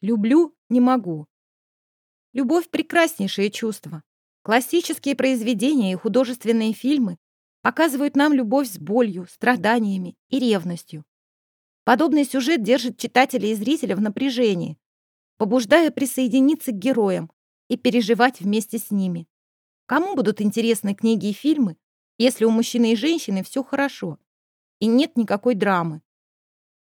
Люблю, не могу. Любовь — прекраснейшее чувство. Классические произведения и художественные фильмы показывают нам любовь с болью, страданиями и ревностью. Подобный сюжет держит читателя и зрителя в напряжении, побуждая присоединиться к героям и переживать вместе с ними. Кому будут интересны книги и фильмы, если у мужчины и женщины все хорошо и нет никакой драмы?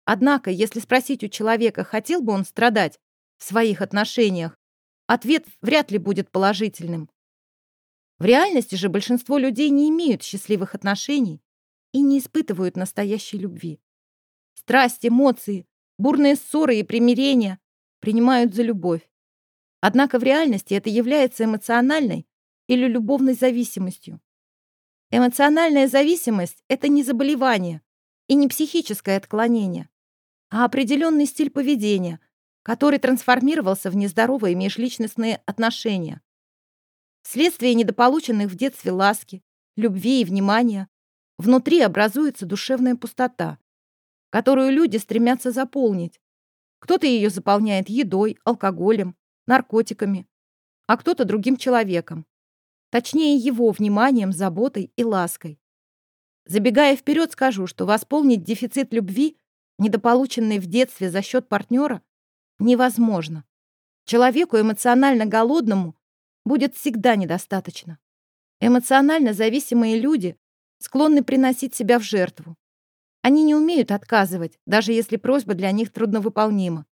Однако, если спросить у человека, хотел бы он страдать в своих отношениях, ответ вряд ли будет положительным. В реальности же большинство людей не имеют счастливых отношений и не испытывают настоящей любви. Страсть, эмоции, бурные ссоры и примирения принимают за любовь. Однако в реальности это является эмоциональной или любовной зависимостью. Эмоциональная зависимость – это не заболевание и не психическое отклонение, а определенный стиль поведения, который трансформировался в нездоровые межличностные отношения. Вследствие недополученных в детстве ласки, любви и внимания внутри образуется душевная пустота, которую люди стремятся заполнить. Кто-то ее заполняет едой, алкоголем, наркотиками, а кто-то другим человеком. Точнее, его вниманием, заботой и лаской. Забегая вперед, скажу, что восполнить дефицит любви, недополученный в детстве за счет партнера, невозможно. Человеку эмоционально голодному будет всегда недостаточно. Эмоционально зависимые люди склонны приносить себя в жертву. Они не умеют отказывать, даже если просьба для них трудновыполнима.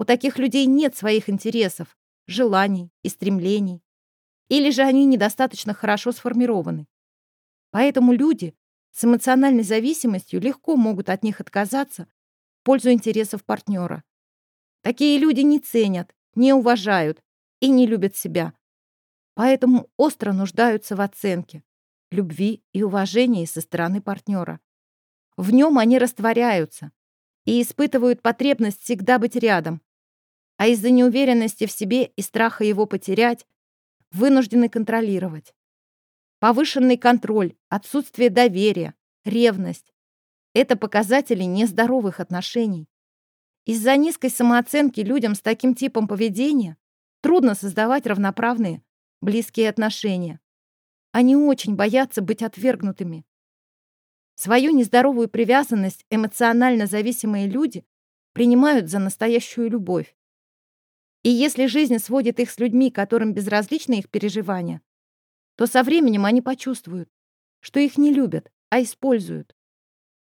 У таких людей нет своих интересов, желаний и стремлений. Или же они недостаточно хорошо сформированы. Поэтому люди с эмоциональной зависимостью легко могут от них отказаться в пользу интересов партнера. Такие люди не ценят, не уважают и не любят себя, поэтому остро нуждаются в оценке, любви и уважении со стороны партнера. В нем они растворяются и испытывают потребность всегда быть рядом, а из-за неуверенности в себе и страха его потерять вынуждены контролировать. Повышенный контроль, отсутствие доверия, ревность — это показатели нездоровых отношений. Из-за низкой самооценки людям с таким типом поведения трудно создавать равноправные близкие отношения. Они очень боятся быть отвергнутыми. Свою нездоровую привязанность эмоционально зависимые люди принимают за настоящую любовь. И если жизнь сводит их с людьми, которым безразличны их переживания, то со временем они почувствуют, что их не любят, а используют.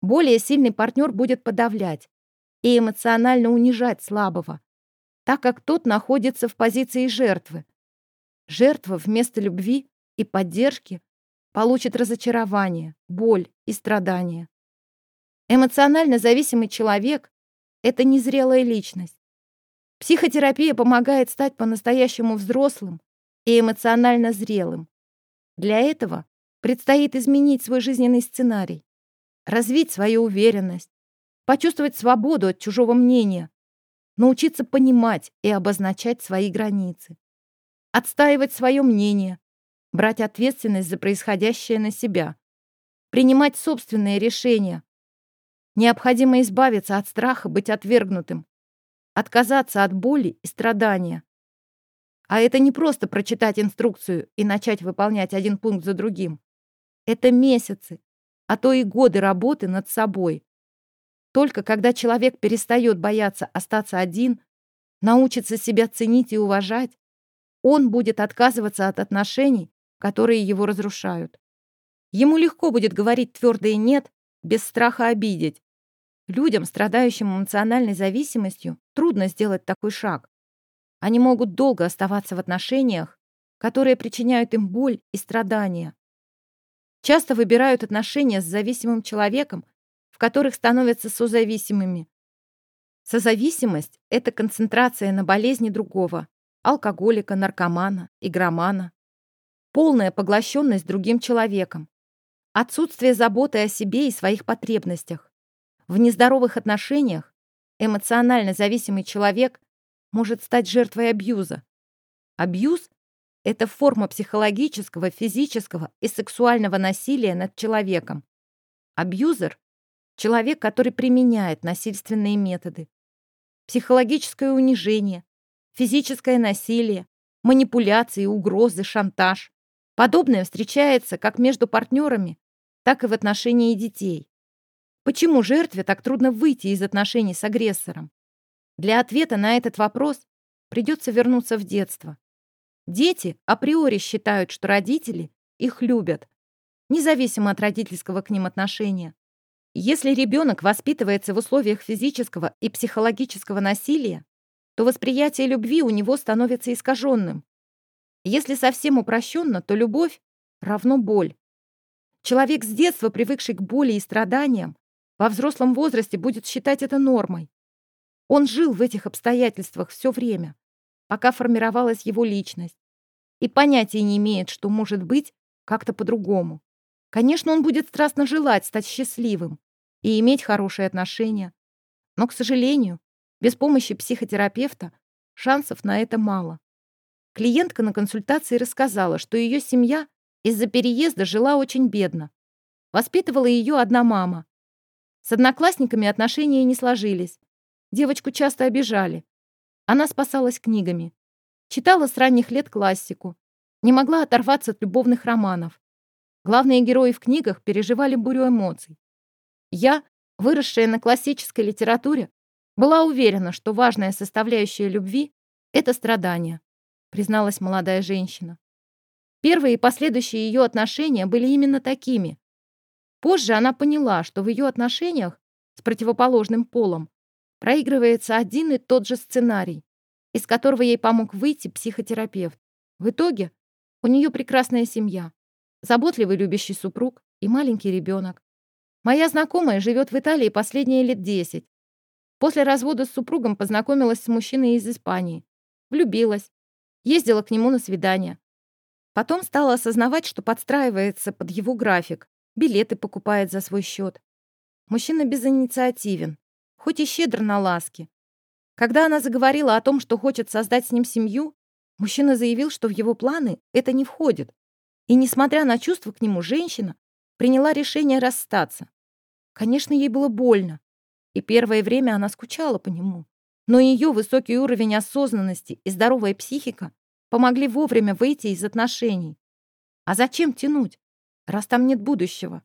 Более сильный партнер будет подавлять и эмоционально унижать слабого, так как тот находится в позиции жертвы, Жертва вместо любви и поддержки получит разочарование, боль и страдания. Эмоционально зависимый человек — это незрелая личность. Психотерапия помогает стать по-настоящему взрослым и эмоционально зрелым. Для этого предстоит изменить свой жизненный сценарий, развить свою уверенность, почувствовать свободу от чужого мнения, научиться понимать и обозначать свои границы отстаивать свое мнение, брать ответственность за происходящее на себя, принимать собственные решения. Необходимо избавиться от страха быть отвергнутым, отказаться от боли и страдания. А это не просто прочитать инструкцию и начать выполнять один пункт за другим. Это месяцы, а то и годы работы над собой. Только когда человек перестает бояться остаться один, научится себя ценить и уважать, он будет отказываться от отношений, которые его разрушают. Ему легко будет говорить твердое «нет» без страха обидеть. Людям, страдающим эмоциональной зависимостью, трудно сделать такой шаг. Они могут долго оставаться в отношениях, которые причиняют им боль и страдания. Часто выбирают отношения с зависимым человеком, в которых становятся созависимыми. Созависимость — это концентрация на болезни другого, алкоголика, наркомана, игромана. Полная поглощенность другим человеком. Отсутствие заботы о себе и своих потребностях. В нездоровых отношениях эмоционально зависимый человек может стать жертвой абьюза. Абьюз — это форма психологического, физического и сексуального насилия над человеком. Абьюзер — человек, который применяет насильственные методы. психологическое унижение, физическое насилие, манипуляции, угрозы, шантаж. Подобное встречается как между партнерами, так и в отношении детей. Почему жертве так трудно выйти из отношений с агрессором? Для ответа на этот вопрос придется вернуться в детство. Дети априори считают, что родители их любят, независимо от родительского к ним отношения. Если ребенок воспитывается в условиях физического и психологического насилия, то восприятие любви у него становится искаженным. Если совсем упрощенно, то любовь равно боль. Человек с детства, привыкший к боли и страданиям, во взрослом возрасте будет считать это нормой. Он жил в этих обстоятельствах все время, пока формировалась его личность, и понятия не имеет, что может быть как-то по-другому. Конечно, он будет страстно желать стать счастливым, и иметь хорошие отношения. Но, к сожалению, без помощи психотерапевта шансов на это мало. Клиентка на консультации рассказала, что ее семья из-за переезда жила очень бедно. Воспитывала ее одна мама. С одноклассниками отношения не сложились. Девочку часто обижали. Она спасалась книгами. Читала с ранних лет классику. Не могла оторваться от любовных романов. Главные герои в книгах переживали бурю эмоций. Я, выросшая на классической литературе, была уверена, что важная составляющая любви — это страдание, призналась молодая женщина. Первые и последующие ее отношения были именно такими. Позже она поняла, что в ее отношениях с противоположным полом проигрывается один и тот же сценарий, из которого ей помог выйти психотерапевт. В итоге у нее прекрасная семья, заботливый любящий супруг и маленький ребенок. Моя знакомая живет в Италии последние лет десять. После развода с супругом познакомилась с мужчиной из Испании. Влюбилась. Ездила к нему на свидание. Потом стала осознавать, что подстраивается под его график. Билеты покупает за свой счет. Мужчина безинициативен, хоть и щедр на ласки. Когда она заговорила о том, что хочет создать с ним семью, мужчина заявил, что в его планы это не входит. И, несмотря на чувства к нему, женщина приняла решение расстаться. Конечно, ей было больно, и первое время она скучала по нему. Но ее высокий уровень осознанности и здоровая психика помогли вовремя выйти из отношений. А зачем тянуть, раз там нет будущего?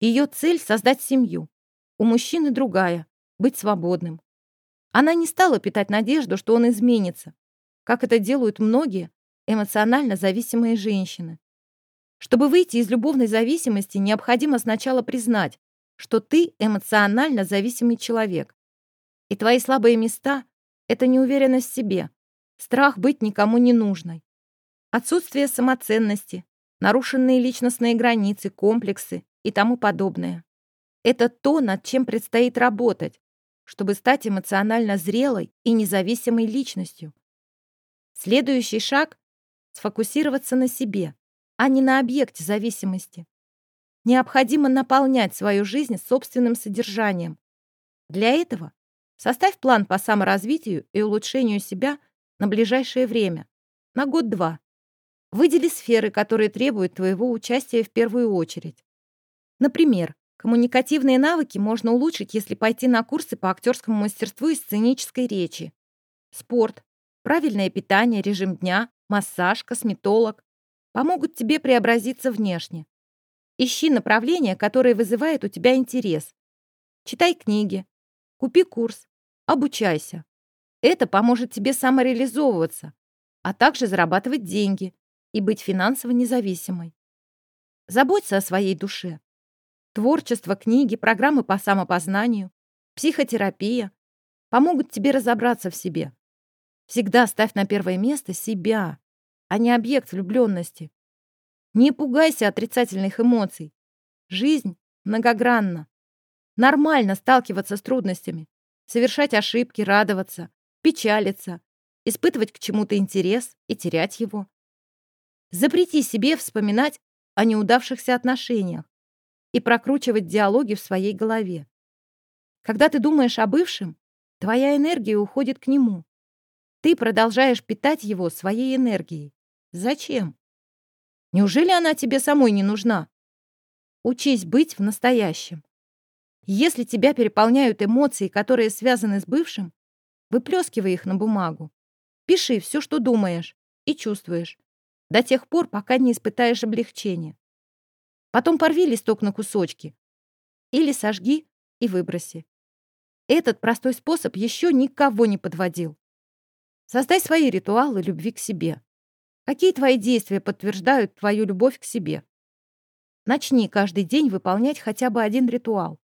Ее цель — создать семью. У мужчины другая — быть свободным. Она не стала питать надежду, что он изменится, как это делают многие эмоционально зависимые женщины. Чтобы выйти из любовной зависимости, необходимо сначала признать, что ты эмоционально зависимый человек. И твои слабые места — это неуверенность в себе, страх быть никому не нужной, отсутствие самоценности, нарушенные личностные границы, комплексы и тому подобное. Это то, над чем предстоит работать, чтобы стать эмоционально зрелой и независимой личностью. Следующий шаг — сфокусироваться на себе, а не на объекте зависимости. Необходимо наполнять свою жизнь собственным содержанием. Для этого составь план по саморазвитию и улучшению себя на ближайшее время, на год-два. Выдели сферы, которые требуют твоего участия в первую очередь. Например, коммуникативные навыки можно улучшить, если пойти на курсы по актерскому мастерству и сценической речи. Спорт, правильное питание, режим дня, массаж, косметолог помогут тебе преобразиться внешне. Ищи направление, которое вызывает у тебя интерес. Читай книги, купи курс, обучайся. Это поможет тебе самореализовываться, а также зарабатывать деньги и быть финансово независимой. Заботься о своей душе. Творчество, книги, программы по самопознанию, психотерапия помогут тебе разобраться в себе. Всегда ставь на первое место себя, а не объект влюбленности. Не пугайся отрицательных эмоций. Жизнь многогранна. Нормально сталкиваться с трудностями, совершать ошибки, радоваться, печалиться, испытывать к чему-то интерес и терять его. Запрети себе вспоминать о неудавшихся отношениях и прокручивать диалоги в своей голове. Когда ты думаешь о бывшем, твоя энергия уходит к нему. Ты продолжаешь питать его своей энергией. Зачем? Неужели она тебе самой не нужна? Учись быть в настоящем. Если тебя переполняют эмоции, которые связаны с бывшим, выплескивай их на бумагу. Пиши все, что думаешь и чувствуешь, до тех пор, пока не испытаешь облегчения. Потом порви листок на кусочки или сожги и выброси. Этот простой способ еще никого не подводил. Создай свои ритуалы любви к себе. Какие твои действия подтверждают твою любовь к себе? Начни каждый день выполнять хотя бы один ритуал.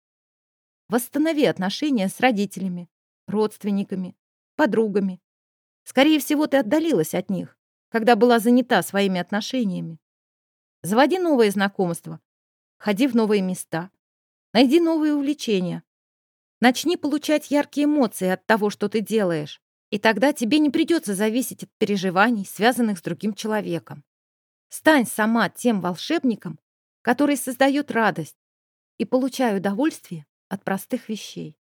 Восстанови отношения с родителями, родственниками, подругами. Скорее всего, ты отдалилась от них, когда была занята своими отношениями. Заводи новые знакомства, ходи в новые места, найди новые увлечения. Начни получать яркие эмоции от того, что ты делаешь, и тогда тебе не придется зависеть от переживаний, связанных с другим человеком. Стань сама тем волшебником, который создает радость и получай удовольствие от простых вещей.